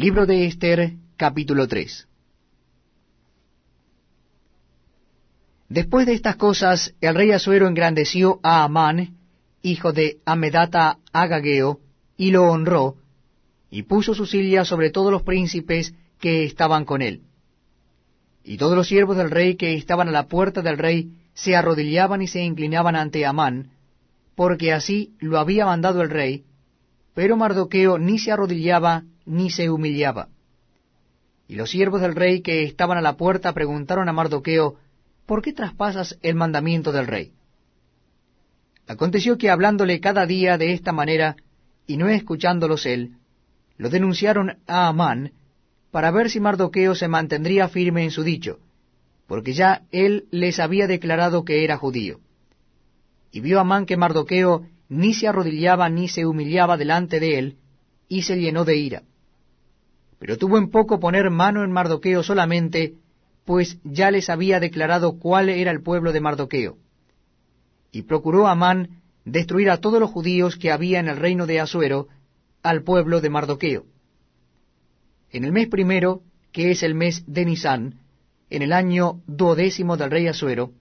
Libro de Esther, capítulo 3. Después de estas cosas, el rey Asuero engrandeció a Amán, hijo de Amedata Agageo, y lo honró, y puso su silla sobre todos los príncipes que estaban con él. Y todos los siervos del rey que estaban a la puerta del rey se arrodillaban y se inclinaban ante Amán, porque así lo había mandado el rey, pero Mardoqueo ni se arrodillaba ni se humillaba. Y los siervos del rey que estaban a la puerta preguntaron a Mardoqueo, ¿por qué traspasas el mandamiento del rey? Aconteció que hablándole cada día de esta manera, y no escuchándolos él, lo denunciaron a Amán, para ver si Mardoqueo se mantendría firme en su dicho, porque ya él les había declarado que era judío. Y vio Amán que Mardoqueo ni se arrodillaba ni se humillaba delante de él, y se llenó de ira. Pero tuvo en poco poner mano en Mardoqueo solamente, pues ya les había declarado cuál era el pueblo de Mardoqueo. Y procuró Amán destruir a todos los judíos que había en el reino de Asuero, al pueblo de Mardoqueo. En el mes primero, que es el mes de Nisán, en el año duodécimo del rey Asuero,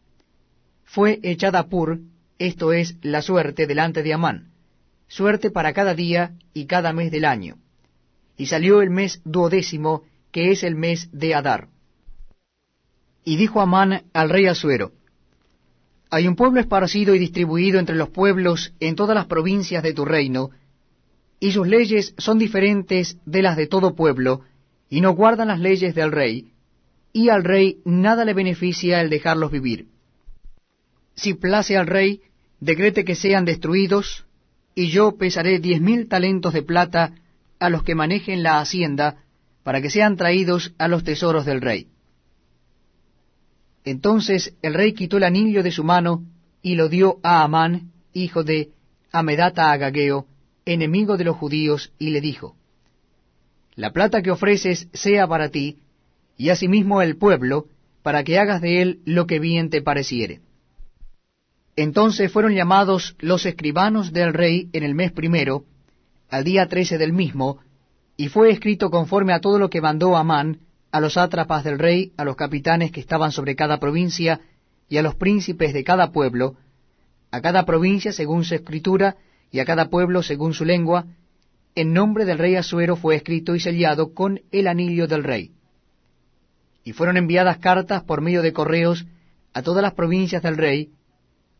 fue echada Pur, esto es, la suerte delante de Amán, suerte para cada día y cada mes del año. Y salió el mes duodécimo, que es el mes de Adar. Y dijo Amán al rey Asuero, Hay un pueblo esparcido y distribuido entre los pueblos en todas las provincias de tu reino, y sus leyes son diferentes de las de todo pueblo, y no guardan las leyes del rey, y al rey nada le beneficia el dejarlos vivir. Si place al rey, decrete que sean destruidos, y yo pesaré diez mil talentos de plata a los que manejen la hacienda, para que sean traídos a los tesoros del rey. Entonces el rey quitó el anillo de su mano y lo dio a Amán, hijo de Amedata Agageo, enemigo de los judíos, y le dijo, La plata que ofreces sea para ti, y asimismo el pueblo, para que hagas de él lo que bien te pareciere. Entonces fueron llamados los escribanos del rey en el mes primero, al día trece del mismo, y fue escrito conforme a todo lo que mandó Amán, a los sátrapas del rey, a los capitanes que estaban sobre cada provincia, y a los príncipes de cada pueblo, a cada provincia según su escritura, y a cada pueblo según su lengua, en nombre del rey Asuero fue escrito y sellado con el anillo del rey. Y fueron enviadas cartas por medio de correos a todas las provincias del rey,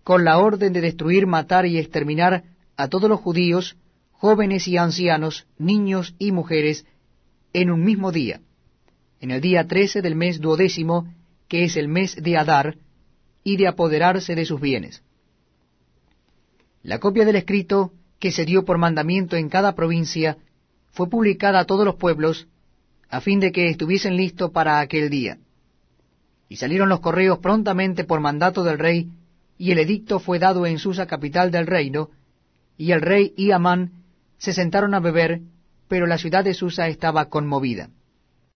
con la orden de destruir, matar y exterminar a todos los judíos, jóvenes y ancianos, niños y mujeres, en un mismo día en el día trece del mes duodécimo, que es el mes de Adar, y de apoderarse de sus bienes. La copia del escrito, que se dio por mandamiento en cada provincia, fue publicada a todos los pueblos, a fin de que estuviesen listos para aquel día. Y salieron los correos prontamente por mandato del rey, y el edicto fue dado en Susa, capital del reino, y el rey y Amán se sentaron a beber, pero la ciudad de Susa estaba conmovida.